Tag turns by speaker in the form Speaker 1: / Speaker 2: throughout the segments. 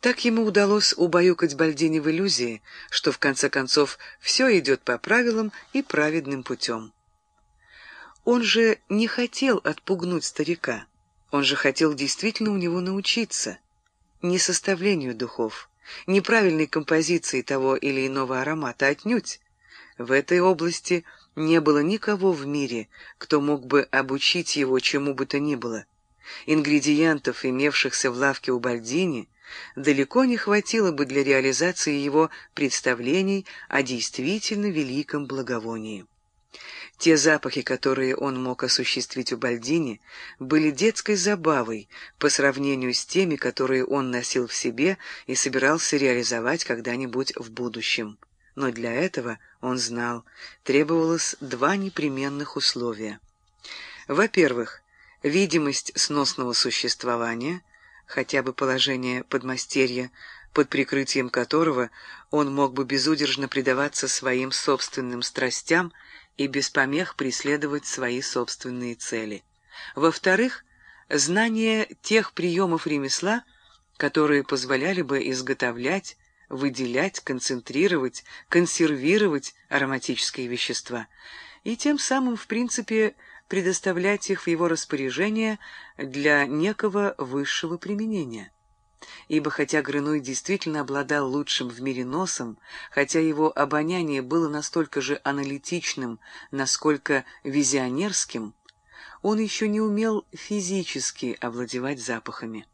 Speaker 1: Так ему удалось убаюкать Бальдини в иллюзии, что в конце концов все идет по правилам и праведным путем. Он же не хотел отпугнуть старика, он же хотел действительно у него научиться. Не составлению духов, не правильной композиции того или иного аромата, отнюдь. В этой области не было никого в мире, кто мог бы обучить его чему бы то ни было. Ингредиентов, имевшихся в лавке у Бальдини, далеко не хватило бы для реализации его представлений о действительно великом благовонии. Те запахи, которые он мог осуществить у Бальдини, были детской забавой по сравнению с теми, которые он носил в себе и собирался реализовать когда-нибудь в будущем. Но для этого, он знал, требовалось два непременных условия. Во-первых, видимость сносного существования, хотя бы положение подмастерья, под прикрытием которого он мог бы безудержно предаваться своим собственным страстям и без помех преследовать свои собственные цели. Во-вторых, знание тех приемов ремесла, которые позволяли бы изготовлять, выделять, концентрировать, консервировать ароматические вещества и тем самым, в принципе, предоставлять их в его распоряжение для некого высшего применения. Ибо хотя Грыной действительно обладал лучшим в мире носом, хотя его обоняние было настолько же аналитичным, насколько визионерским, он еще не умел физически овладевать запахами.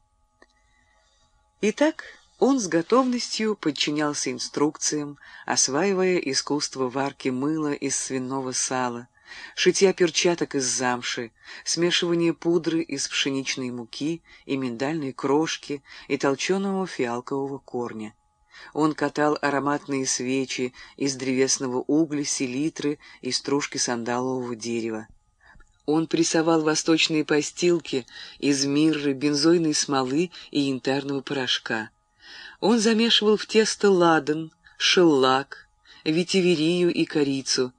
Speaker 1: Итак, он с готовностью подчинялся инструкциям, осваивая искусство варки мыла из свиного сала, шитья перчаток из замши, смешивание пудры из пшеничной муки и миндальной крошки и толченого фиалкового корня. Он катал ароматные свечи из древесного угля, селитры и стружки сандалового дерева. Он прессовал восточные постилки из мирры, бензойной смолы и янтарного порошка. Он замешивал в тесто ладан, шеллак, ветиверию и корицу,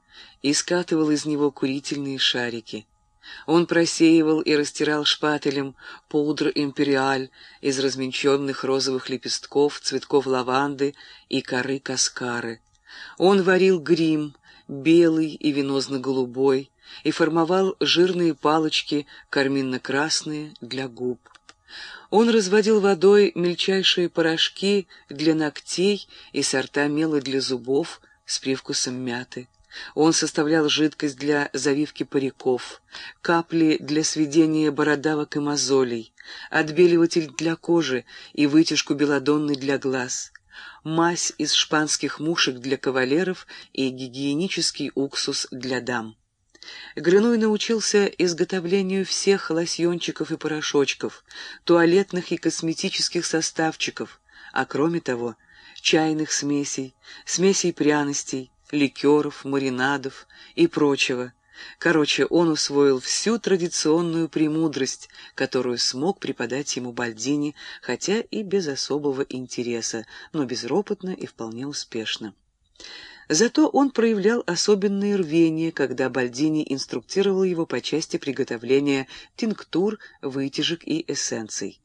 Speaker 1: и скатывал из него курительные шарики. Он просеивал и растирал шпателем пудр империаль из разменченных розовых лепестков, цветков лаванды и коры каскары. Он варил грим, белый и венозно-голубой, и формовал жирные палочки, карминно-красные, для губ. Он разводил водой мельчайшие порошки для ногтей и сорта мела для зубов с привкусом мяты. Он составлял жидкость для завивки париков, капли для сведения бородавок и мозолей, отбеливатель для кожи и вытяжку белодонны для глаз, мазь из шпанских мушек для кавалеров и гигиенический уксус для дам. Грыной научился изготовлению всех лосьончиков и порошочков, туалетных и косметических составчиков, а кроме того, чайных смесей, смесей пряностей, ликеров, маринадов и прочего. Короче, он усвоил всю традиционную премудрость, которую смог преподать ему Бальдини, хотя и без особого интереса, но безропотно и вполне успешно. Зато он проявлял особенное рвение, когда Бальдини инструктировал его по части приготовления тинктур, вытяжек и эссенций.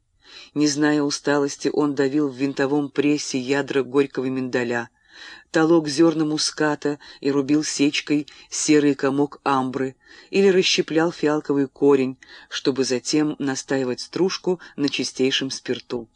Speaker 1: Не зная усталости, он давил в винтовом прессе ядра горького миндаля, толок зерна муската и рубил сечкой серый комок амбры или расщеплял фиалковый корень, чтобы затем настаивать стружку на чистейшем спирту.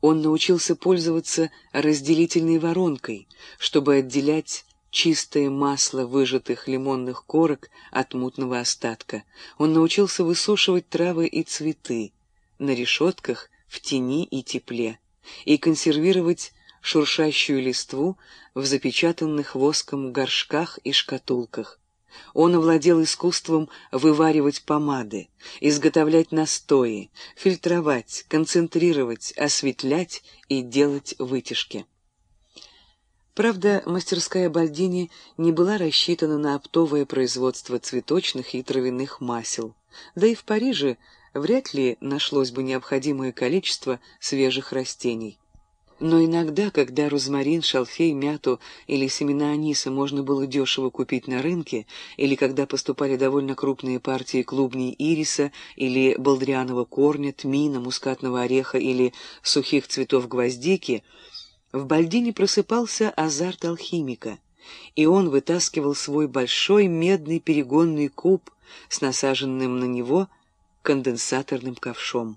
Speaker 1: Он научился пользоваться разделительной воронкой, чтобы отделять чистое масло выжатых лимонных корок от мутного остатка. Он научился высушивать травы и цветы на решетках в тени и тепле и консервировать шуршащую листву в запечатанных воском горшках и шкатулках. Он овладел искусством вываривать помады, изготовлять настои, фильтровать, концентрировать, осветлять и делать вытяжки. Правда, мастерская Бальдини не была рассчитана на оптовое производство цветочных и травяных масел, да и в Париже вряд ли нашлось бы необходимое количество свежих растений. Но иногда, когда розмарин, шалфей, мяту или семена аниса можно было дешево купить на рынке, или когда поступали довольно крупные партии клубней ириса или балдрианового корня, тмина, мускатного ореха или сухих цветов гвоздики, в Бальдине просыпался азарт алхимика, и он вытаскивал свой большой медный перегонный куб с насаженным на него конденсаторным ковшом.